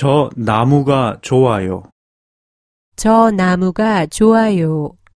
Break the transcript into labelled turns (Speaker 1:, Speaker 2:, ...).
Speaker 1: 저 나무가 좋아요.
Speaker 2: 저 나무가 좋아요.